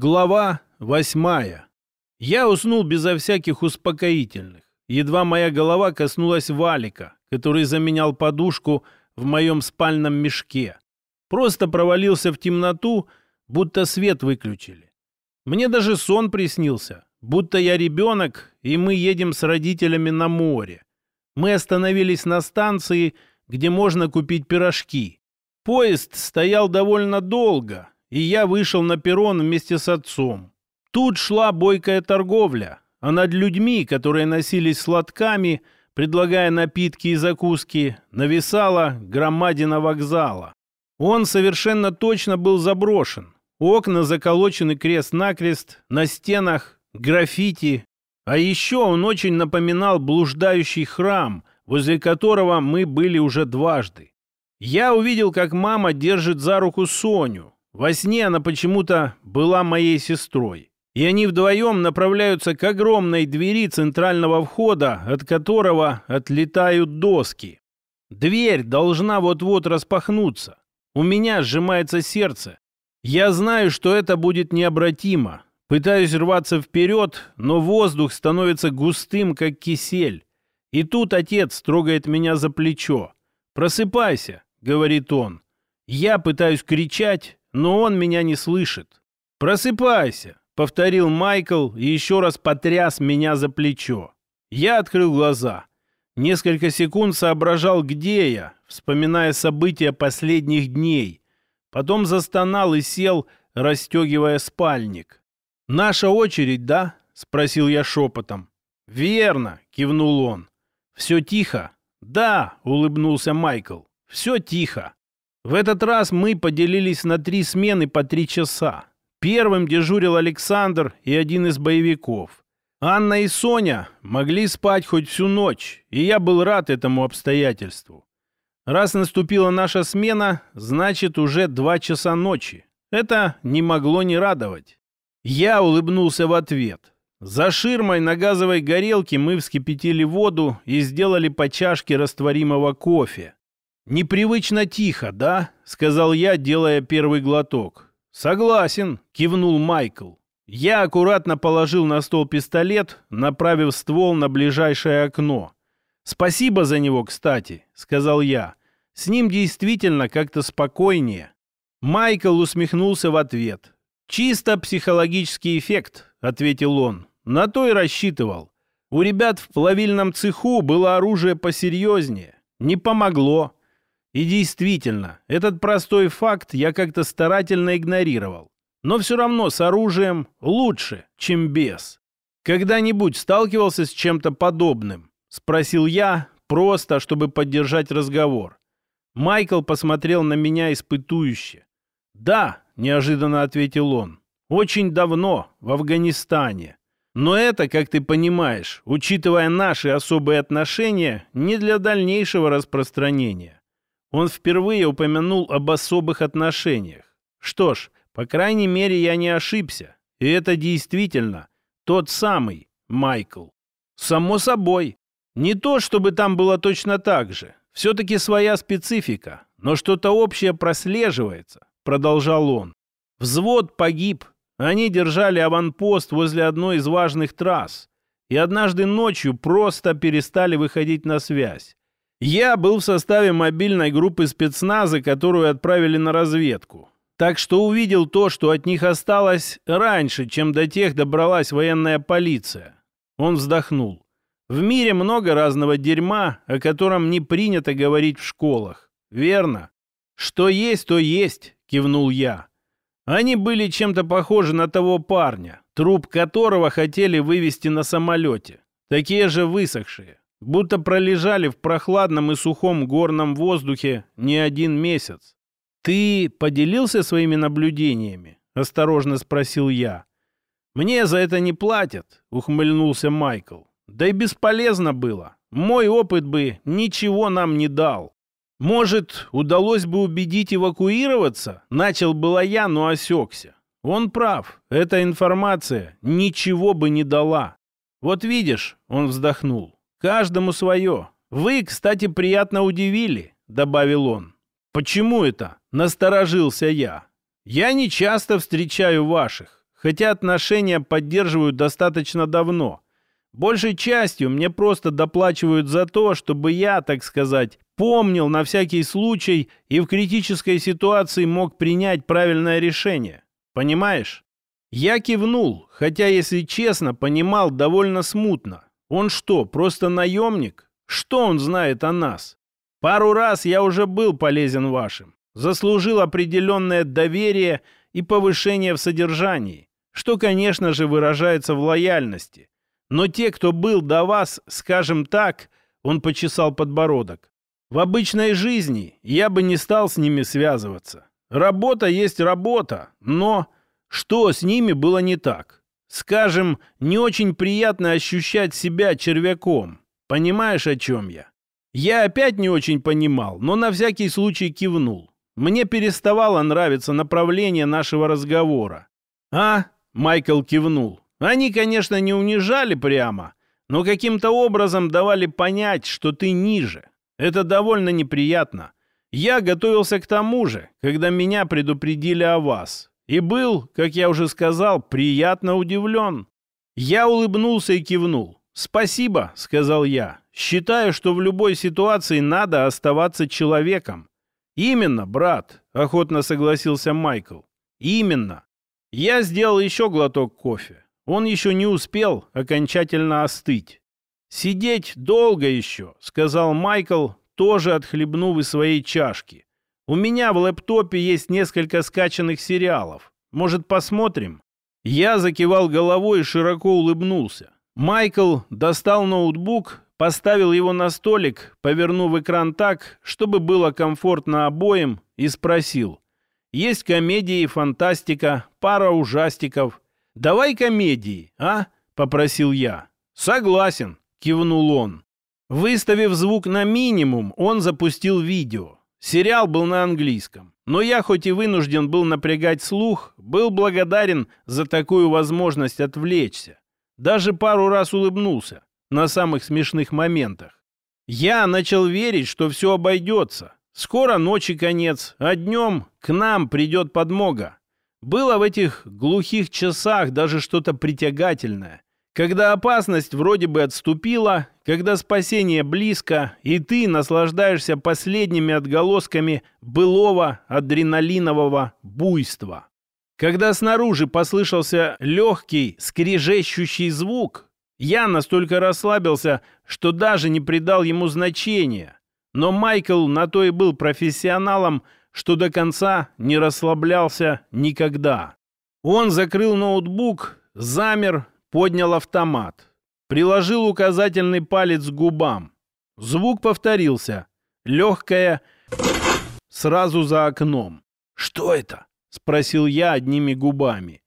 Глава восьмая. Я уснул безо всяких успокоительных. Едва моя голова коснулась валика, который заменял подушку в моем спальном мешке. Просто провалился в темноту, будто свет выключили. Мне даже сон приснился, будто я ребенок, и мы едем с родителями на море. Мы остановились на станции, где можно купить пирожки. Поезд стоял довольно долго, и я вышел на перрон вместе с отцом. Тут шла бойкая торговля, а над людьми, которые носились сладками, предлагая напитки и закуски, нависала громадина вокзала. Он совершенно точно был заброшен. Окна заколочены крест-накрест, на стенах граффити. А еще он очень напоминал блуждающий храм, возле которого мы были уже дважды. Я увидел, как мама держит за руку Соню, во сне она почему-то была моей сестрой. И они вдвоем направляются к огромной двери центрального входа, от которого отлетают доски. Дверь должна вот-вот распахнуться. У меня сжимается сердце. Я знаю, что это будет необратимо. Пытаюсь рваться вперед, но воздух становится густым, как кисель. И тут отец трогает меня за плечо. «Просыпайся», — говорит он. Я пытаюсь кричать, но он меня не слышит. «Просыпайся!» — повторил Майкл и еще раз потряс меня за плечо. Я открыл глаза. Несколько секунд соображал, где я, вспоминая события последних дней. Потом застонал и сел, расстегивая спальник. «Наша очередь, да?» — спросил я шепотом. «Верно!» — кивнул он. «Все тихо?» «Да!» — улыбнулся Майкл. «Все тихо!» В этот раз мы поделились на три смены по три часа. Первым дежурил Александр и один из боевиков. Анна и Соня могли спать хоть всю ночь, и я был рад этому обстоятельству. Раз наступила наша смена, значит уже два часа ночи. Это не могло не радовать. Я улыбнулся в ответ. За ширмой на газовой горелке мы вскипятили воду и сделали по чашке растворимого кофе. «Непривычно тихо, да?» — сказал я, делая первый глоток. «Согласен», — кивнул Майкл. Я аккуратно положил на стол пистолет, направив ствол на ближайшее окно. «Спасибо за него, кстати», — сказал я. «С ним действительно как-то спокойнее». Майкл усмехнулся в ответ. «Чисто психологический эффект», — ответил он. «На то и рассчитывал. У ребят в плавильном цеху было оружие посерьезнее. Не помогло. И действительно, этот простой факт я как-то старательно игнорировал. Но все равно с оружием лучше, чем без. «Когда-нибудь сталкивался с чем-то подобным?» — спросил я, просто чтобы поддержать разговор. Майкл посмотрел на меня испытующе. «Да», — неожиданно ответил он, — «очень давно, в Афганистане. Но это, как ты понимаешь, учитывая наши особые отношения, не для дальнейшего распространения. Он впервые упомянул об особых отношениях. Что ж, по крайней мере, я не ошибся. И это действительно тот самый Майкл. Само собой. Не то, чтобы там было точно так же. Все-таки своя специфика. Но что-то общее прослеживается, продолжал он. Взвод погиб. Они держали аванпост возле одной из важных трасс. И однажды ночью просто перестали выходить на связь. Я был в составе мобильной группы спецназа, которую отправили на разведку. Так что увидел то, что от них осталось раньше, чем до тех добралась военная полиция. Он вздохнул. В мире много разного дерьма, о котором не принято говорить в школах. Верно? Что есть, то есть, кивнул я. Они были чем-то похожи на того парня, труп которого хотели вывести на самолете. Такие же высохшие будто пролежали в прохладном и сухом горном воздухе не один месяц. «Ты поделился своими наблюдениями?» — осторожно спросил я. «Мне за это не платят», — ухмыльнулся Майкл. «Да и бесполезно было. Мой опыт бы ничего нам не дал. Может, удалось бы убедить эвакуироваться?» Начал было я, но осекся. Он прав. Эта информация ничего бы не дала. «Вот видишь», — он вздохнул, Каждому свое. Вы, кстати, приятно удивили, добавил он. Почему это? Насторожился я. Я не часто встречаю ваших. хотя отношения поддерживают достаточно давно. Большей частью мне просто доплачивают за то, чтобы я, так сказать, помнил на всякий случай и в критической ситуации мог принять правильное решение. Понимаешь? Я кивнул, хотя, если честно, понимал довольно смутно. Он что, просто наемник? Что он знает о нас? Пару раз я уже был полезен вашим. Заслужил определенное доверие и повышение в содержании, что, конечно же, выражается в лояльности. Но те, кто был до вас, скажем так, он почесал подбородок. В обычной жизни я бы не стал с ними связываться. Работа есть работа, но что с ними было не так? Скажем, не очень приятно ощущать себя червяком. Понимаешь, о чем я? Я опять не очень понимал, но на всякий случай кивнул. Мне переставало нравиться направление нашего разговора. «А?» — Майкл кивнул. «Они, конечно, не унижали прямо, но каким-то образом давали понять, что ты ниже. Это довольно неприятно. Я готовился к тому же, когда меня предупредили о вас. И был, как я уже сказал, приятно удивлен. Я улыбнулся и кивнул. «Спасибо», — сказал я. «Считаю, что в любой ситуации надо оставаться человеком». «Именно, брат», — охотно согласился Майкл. «Именно». Я сделал еще глоток кофе. Он еще не успел окончательно остыть. «Сидеть долго еще», — сказал Майкл, тоже отхлебнув из своей чашки. У меня в лэптопе есть несколько скачанных сериалов. Может, посмотрим?» Я закивал головой и широко улыбнулся. Майкл достал ноутбук, поставил его на столик, повернув экран так, чтобы было комфортно обоим, и спросил. «Есть комедии, фантастика, пара ужастиков. Давай комедии, а?» — попросил я. «Согласен», — кивнул он. Выставив звук на минимум, он запустил видео. Сериал был на английском. Но я, хоть и вынужден был напрягать слух, был благодарен за такую возможность отвлечься. Даже пару раз улыбнулся на самых смешных моментах. Я начал верить, что все обойдется. Скоро ночи конец, а днем к нам придет подмога. Было в этих глухих часах даже что-то притягательное. Когда опасность вроде бы отступила, когда спасение близко, и ты наслаждаешься последними отголосками былого адреналинового буйства. Когда снаружи послышался легкий, скрежещущий звук, я настолько расслабился, что даже не придал ему значения. Но Майкл на то и был профессионалом, что до конца не расслаблялся никогда. Он закрыл ноутбук, замер, поднял автомат. Приложил указательный палец к губам. Звук повторился. Легкое сразу за окном. «Что это?» — спросил я одними губами.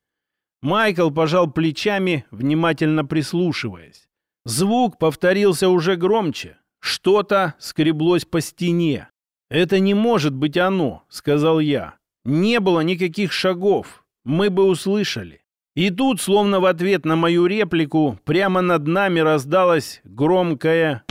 Майкл пожал плечами, внимательно прислушиваясь. Звук повторился уже громче. Что-то скреблось по стене. «Это не может быть оно», — сказал я. «Не было никаких шагов. Мы бы услышали». И тут, словно в ответ на мою реплику, прямо над нами раздалось громкое...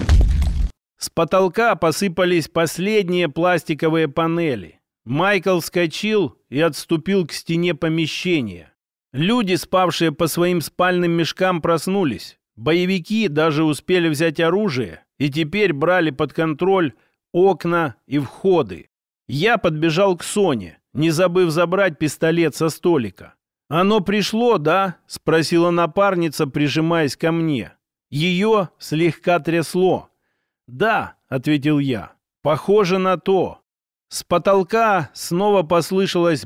С потолка посыпались последние пластиковые панели. Майкл вскочил и отступил к стене помещения. Люди, спавшие по своим спальным мешкам, проснулись. Боевики даже успели взять оружие и теперь брали под контроль окна и входы. Я подбежал к Соне, не забыв забрать пистолет со столика. «Оно пришло, да?» — спросила напарница, прижимаясь ко мне. Ее слегка трясло. «Да», — ответил я, — «похоже на то». С потолка снова послышалось...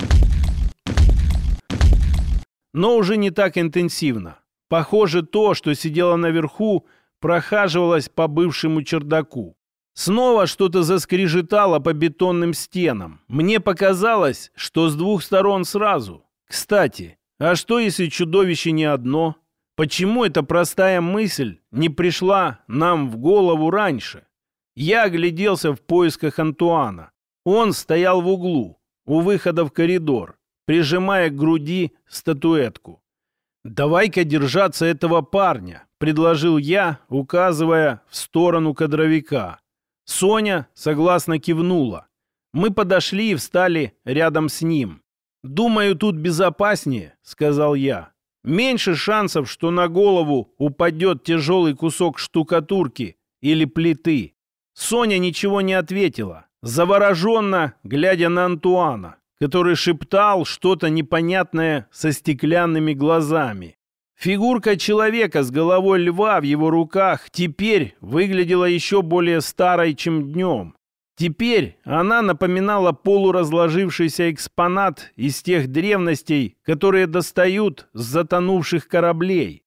Но уже не так интенсивно. Похоже, то, что сидело наверху, прохаживалось по бывшему чердаку. Снова что-то заскрежетало по бетонным стенам. Мне показалось, что с двух сторон сразу. Кстати, а что если чудовище не одно? Почему эта простая мысль не пришла нам в голову раньше? Я огляделся в поисках Антуана. Он стоял в углу, у выхода в коридор, прижимая к груди статуэтку. «Давай-ка держаться этого парня», — предложил я, указывая в сторону кадровика. Соня согласно кивнула. Мы подошли и встали рядом с ним. «Думаю, тут безопаснее», — сказал я. «Меньше шансов, что на голову упадет тяжелый кусок штукатурки или плиты». Соня ничего не ответила, завороженно глядя на Антуана, который шептал что-то непонятное со стеклянными глазами. Фигурка человека с головой льва в его руках теперь выглядела еще более старой, чем днем. Теперь она напоминала полуразложившийся экспонат из тех древностей, которые достают с затонувших кораблей.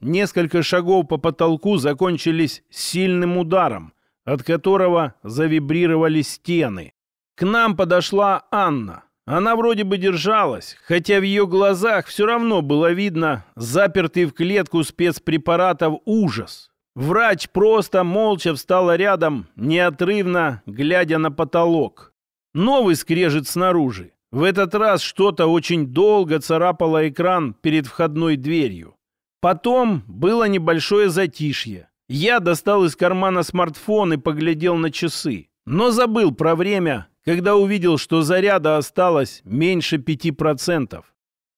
Несколько шагов по потолку закончились сильным ударом, от которого завибрировали стены. К нам подошла Анна. Она вроде бы держалась, хотя в ее глазах все равно было видно запертый в клетку спецпрепаратов ужас. Врач просто молча встала рядом, неотрывно глядя на потолок. Новый скрежет снаружи. В этот раз что-то очень долго царапало экран перед входной дверью. Потом было небольшое затишье. Я достал из кармана смартфон и поглядел на часы. Но забыл про время, когда увидел, что заряда осталось меньше 5%.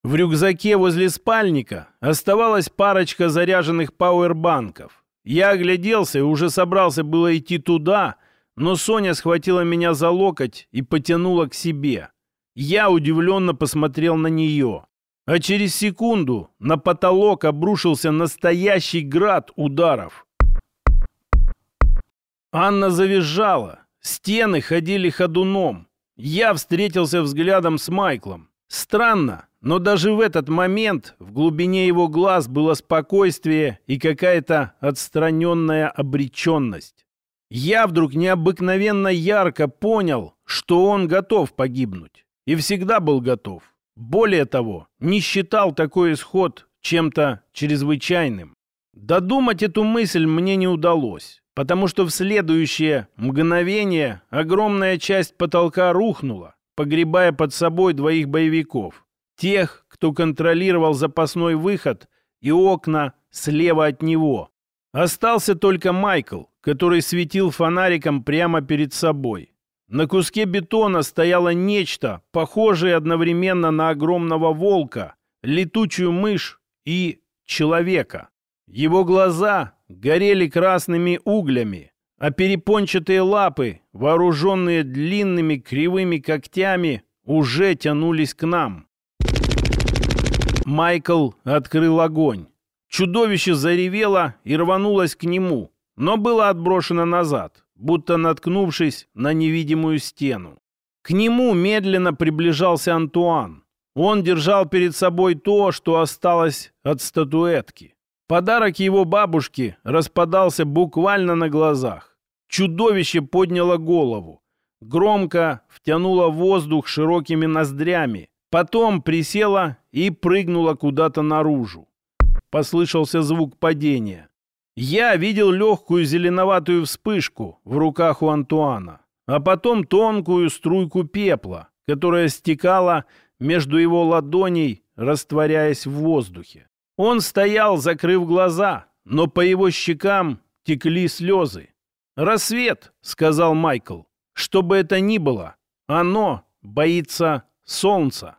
В рюкзаке возле спальника оставалась парочка заряженных пауэрбанков. Я огляделся и уже собрался было идти туда, но Соня схватила меня за локоть и потянула к себе. Я удивленно посмотрел на нее. А через секунду на потолок обрушился настоящий град ударов. Анна завизжала. Стены ходили ходуном. Я встретился взглядом с Майклом. Странно, но даже в этот момент в глубине его глаз было спокойствие и какая-то отстраненная обреченность. Я вдруг необыкновенно ярко понял, что он готов погибнуть. И всегда был готов. Более того, не считал такой исход чем-то чрезвычайным. Додумать эту мысль мне не удалось, потому что в следующее мгновение огромная часть потолка рухнула, погребая под собой двоих боевиков. Тех, кто контролировал запасной выход и окна слева от него. Остался только Майкл, который светил фонариком прямо перед собой. На куске бетона стояло нечто, похожее одновременно на огромного волка, летучую мышь и человека. Его глаза горели красными углями, а перепончатые лапы, вооруженные длинными кривыми когтями, уже тянулись к нам. Майкл открыл огонь. Чудовище заревело и рванулось к нему, но было отброшено назад, будто наткнувшись на невидимую стену. К нему медленно приближался Антуан. Он держал перед собой то, что осталось от статуэтки. Подарок его бабушки распадался буквально на глазах. Чудовище подняло голову, громко втянуло воздух широкими ноздрями, Потом присела и прыгнула куда-то наружу. Послышался звук падения. Я видел легкую зеленоватую вспышку в руках у Антуана, а потом тонкую струйку пепла, которая стекала между его ладоней, растворяясь в воздухе. Он стоял, закрыв глаза, но по его щекам текли слезы. «Рассвет», — сказал Майкл. «Что бы это ни было, оно боится солнца».